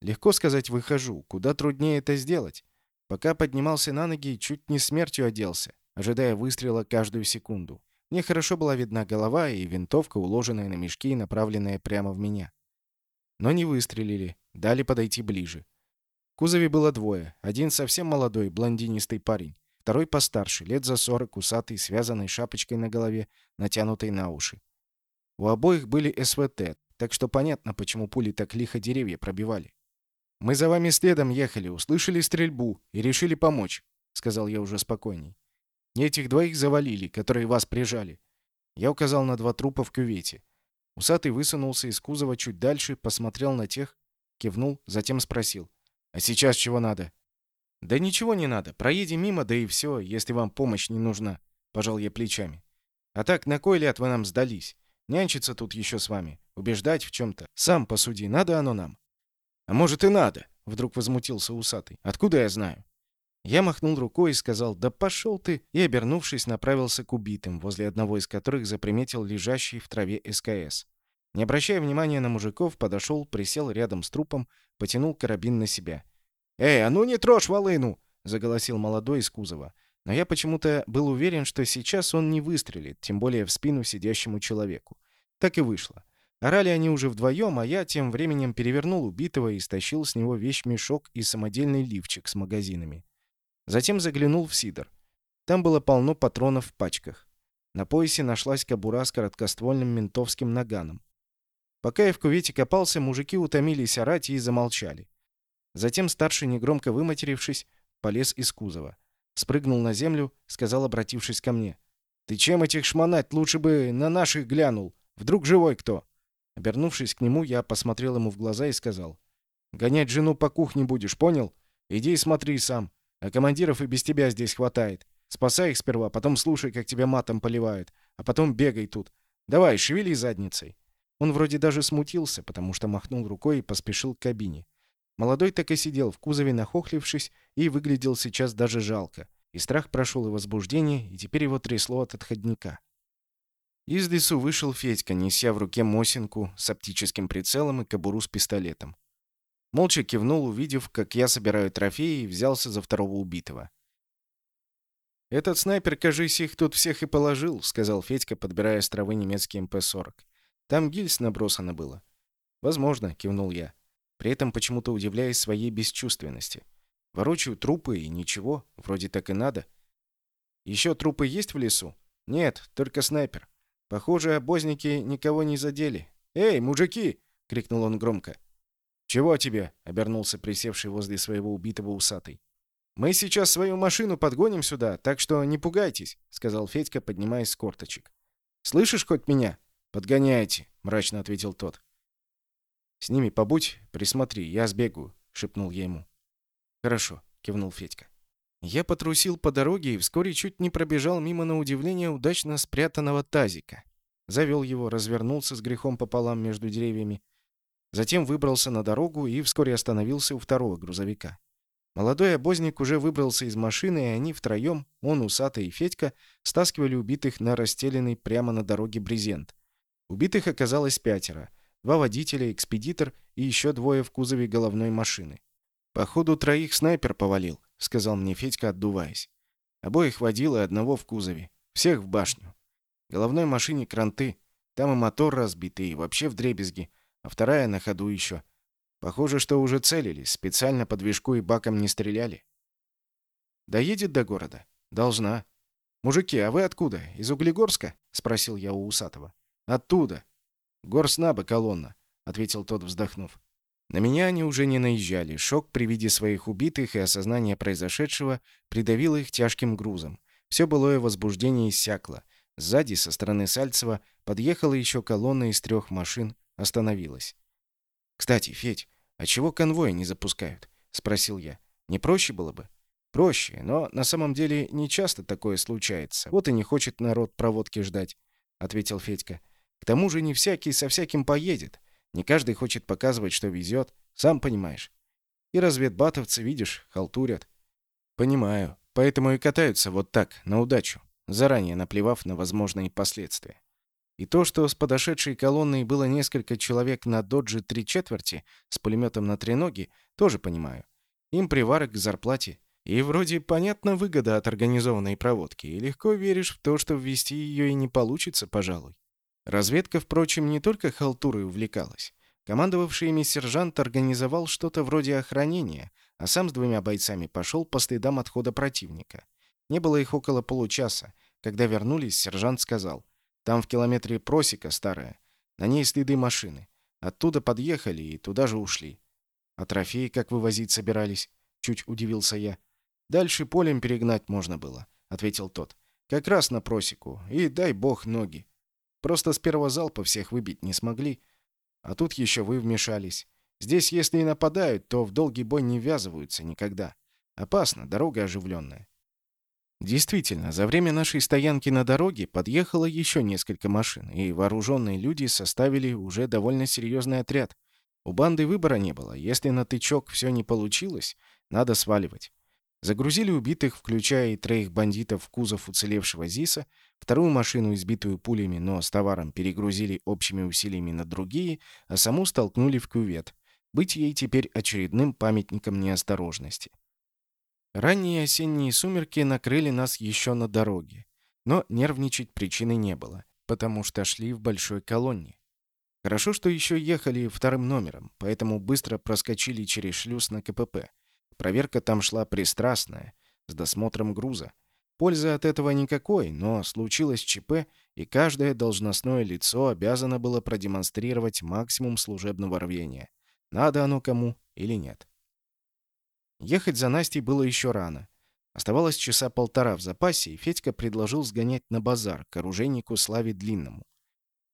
Легко сказать «выхожу», куда труднее это сделать. Пока поднимался на ноги, чуть не смертью оделся, ожидая выстрела каждую секунду. Мне хорошо была видна голова и винтовка, уложенная на мешки и направленная прямо в меня. Но не выстрелили, дали подойти ближе. В кузове было двое. Один совсем молодой, блондинистый парень. Второй постарше, лет за сорок, усатый, связанный шапочкой на голове, натянутой на уши. У обоих были СВТ, так что понятно, почему пули так лихо деревья пробивали. «Мы за вами следом ехали, услышали стрельбу и решили помочь», — сказал я уже спокойней. Этих двоих завалили, которые вас прижали. Я указал на два трупа в кювете. Усатый высунулся из кузова чуть дальше, посмотрел на тех, кивнул, затем спросил. «А сейчас чего надо?» «Да ничего не надо. Проедем мимо, да и все, если вам помощь не нужна», — пожал я плечами. «А так, на кой ляд вы нам сдались? Нянчиться тут еще с вами. Убеждать в чем-то. Сам посуди, надо оно нам?» «А может и надо», — вдруг возмутился усатый. «Откуда я знаю?» Я махнул рукой и сказал «Да пошел ты!» и, обернувшись, направился к убитым, возле одного из которых заприметил лежащий в траве СКС. Не обращая внимания на мужиков, подошел, присел рядом с трупом, потянул карабин на себя. «Эй, а ну не трожь волыну!» — заголосил молодой из кузова. Но я почему-то был уверен, что сейчас он не выстрелит, тем более в спину сидящему человеку. Так и вышло. Орали они уже вдвоем, а я тем временем перевернул убитого и стащил с него вещь-мешок и самодельный лифчик с магазинами. Затем заглянул в сидор. Там было полно патронов в пачках. На поясе нашлась кобура с короткоствольным ментовским наганом. Пока я в кувете копался, мужики утомились орать и замолчали. Затем старший, негромко выматерившись, полез из кузова. Спрыгнул на землю, сказал, обратившись ко мне. «Ты чем этих шмонать? Лучше бы на наших глянул. Вдруг живой кто?» Обернувшись к нему, я посмотрел ему в глаза и сказал. «Гонять жену по кухне будешь, понял? Иди и смотри сам. А командиров и без тебя здесь хватает. Спасай их сперва, потом слушай, как тебя матом поливают, а потом бегай тут. Давай, шевели задницей». Он вроде даже смутился, потому что махнул рукой и поспешил к кабине. Молодой так и сидел в кузове, нахохлившись, и выглядел сейчас даже жалко. И страх прошел, и возбуждение, и теперь его трясло от отходника. Из лесу вышел Федька, неся в руке Мосинку с оптическим прицелом и кобуру с пистолетом. Молча кивнул, увидев, как я собираю трофеи, и взялся за второго убитого. «Этот снайпер, кажись, их тут всех и положил», — сказал Федька, подбирая с травы немецкий МП-40. «Там гильз набросано было». «Возможно», — кивнул я, при этом почему-то удивляясь своей бесчувственности. «Ворочаю трупы и ничего, вроде так и надо». «Еще трупы есть в лесу?» «Нет, только снайпер. Похоже, обозники никого не задели». «Эй, мужики!» — крикнул он громко. «Чего тебе?» — обернулся присевший возле своего убитого усатый. «Мы сейчас свою машину подгоним сюда, так что не пугайтесь», — сказал Федька, поднимаясь с корточек. «Слышишь хоть меня?» «Подгоняйте», — мрачно ответил тот. «С ними побудь, присмотри, я сбегаю», — шепнул я ему. «Хорошо», — кивнул Федька. Я потрусил по дороге и вскоре чуть не пробежал мимо на удивление удачно спрятанного тазика. Завел его, развернулся с грехом пополам между деревьями, Затем выбрался на дорогу и вскоре остановился у второго грузовика. Молодой обозник уже выбрался из машины, и они втроем, он, Усатый и Федька, стаскивали убитых на расстеленный прямо на дороге брезент. Убитых оказалось пятеро. Два водителя, экспедитор и еще двое в кузове головной машины. «Походу, троих снайпер повалил», — сказал мне Федька, отдуваясь. Обоих водил и одного в кузове. Всех в башню. Головной машине кранты. Там и мотор разбитый, и вообще дребезги а вторая на ходу еще. Похоже, что уже целились, специально по движку и бакам не стреляли. Доедет до города? Должна. Мужики, а вы откуда? Из Углегорска? — спросил я у Усатого. «Оттуда. Горснаба колонна», — ответил тот, вздохнув. На меня они уже не наезжали. Шок при виде своих убитых и осознание произошедшего придавило их тяжким грузом. Все былое возбуждение иссякло. Сзади, со стороны Сальцева, подъехала еще колонна из трех машин, остановилась. «Кстати, Федь, а чего конвоя не запускают?» — спросил я. «Не проще было бы?» «Проще, но на самом деле не часто такое случается. Вот и не хочет народ проводки ждать», — ответил Федька. «К тому же не всякий со всяким поедет. Не каждый хочет показывать, что везет, сам понимаешь. И разведбатовцы, видишь, халтурят. Понимаю. Поэтому и катаются вот так, на удачу, заранее наплевав на возможные последствия. И то, что с подошедшей колонной было несколько человек на «Додже» три четверти с пулеметом на треноги, тоже понимаю. Им приварок к зарплате. И вроде понятна выгода от организованной проводки, и легко веришь в то, что ввести ее и не получится, пожалуй. Разведка, впрочем, не только халтурой увлекалась. Командовавший ими сержант организовал что-то вроде охранения, а сам с двумя бойцами пошел по следам отхода противника. Не было их около получаса. Когда вернулись, сержант сказал, «Там в километре просека старая, на ней следы машины. Оттуда подъехали и туда же ушли». «А трофеи как вывозить собирались?» — чуть удивился я. «Дальше полем перегнать можно было», — ответил тот. «Как раз на просеку, и дай бог ноги». Просто с первого залпа всех выбить не смогли. А тут еще вы вмешались. Здесь, если и нападают, то в долгий бой не ввязываются никогда. Опасно, дорога оживленная. Действительно, за время нашей стоянки на дороге подъехало еще несколько машин, и вооруженные люди составили уже довольно серьезный отряд. У банды выбора не было. Если на тычок все не получилось, надо сваливать. Загрузили убитых, включая и троих бандитов в кузов уцелевшего ЗИСа, вторую машину, избитую пулями, но с товаром, перегрузили общими усилиями на другие, а саму столкнули в кювет. Быть ей теперь очередным памятником неосторожности. Ранние осенние сумерки накрыли нас еще на дороге. Но нервничать причины не было, потому что шли в большой колонне. Хорошо, что еще ехали вторым номером, поэтому быстро проскочили через шлюз на КПП. Проверка там шла пристрастная, с досмотром груза. Пользы от этого никакой, но случилось ЧП, и каждое должностное лицо обязано было продемонстрировать максимум служебного рвения. Надо оно кому или нет. Ехать за Настей было еще рано. Оставалось часа полтора в запасе, и Федька предложил сгонять на базар к оружейнику Славе Длинному.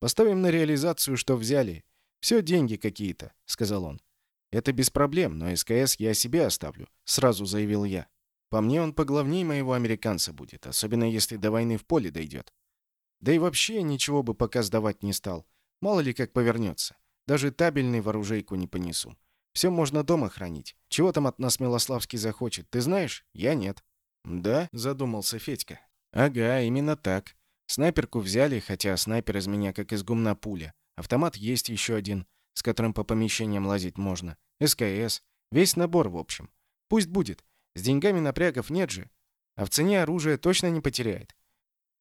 «Поставим на реализацию, что взяли. Все деньги какие-то», — сказал он. «Это без проблем, но СКС я себе оставлю», — сразу заявил я. «По мне он поглавнее моего американца будет, особенно если до войны в поле дойдет. Да и вообще ничего бы пока сдавать не стал. Мало ли как повернется. Даже табельный в оружейку не понесу. Все можно дома хранить. Чего там от нас Милославский захочет, ты знаешь? Я нет». «Да?» — задумался Федька. «Ага, именно так. Снайперку взяли, хотя снайпер из меня как из гумна пуля. Автомат есть еще один, с которым по помещениям лазить можно. СКС. Весь набор, в общем. Пусть будет. С деньгами напрягов нет же. А в цене оружие точно не потеряет.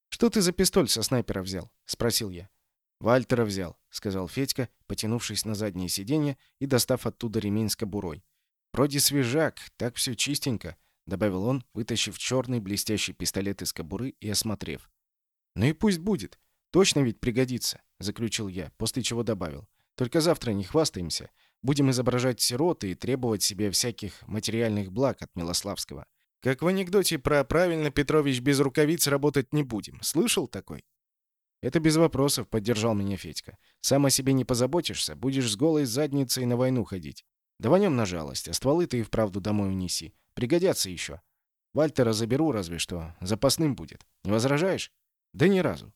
«Что ты за пистоль со снайпера взял?» — спросил я. «Вальтера взял», — сказал Федька, потянувшись на заднее сиденье и достав оттуда ремень с кобурой. «Вроде свежак, так все чистенько», — добавил он, вытащив черный блестящий пистолет из кобуры и осмотрев. «Ну и пусть будет. Точно ведь пригодится», — заключил я, после чего добавил. «Только завтра не хвастаемся. Будем изображать сироты и требовать себе всяких материальных благ от Милославского. Как в анекдоте про «правильно, Петрович, без рукавиц работать не будем». Слышал такой? «Это без вопросов», — поддержал меня Федька. «Сам о себе не позаботишься, будешь с голой задницей на войну ходить. Даванем на жалость, а стволы ты и вправду домой унеси. Пригодятся еще. Вальтера заберу разве что, запасным будет. Не возражаешь?» «Да ни разу».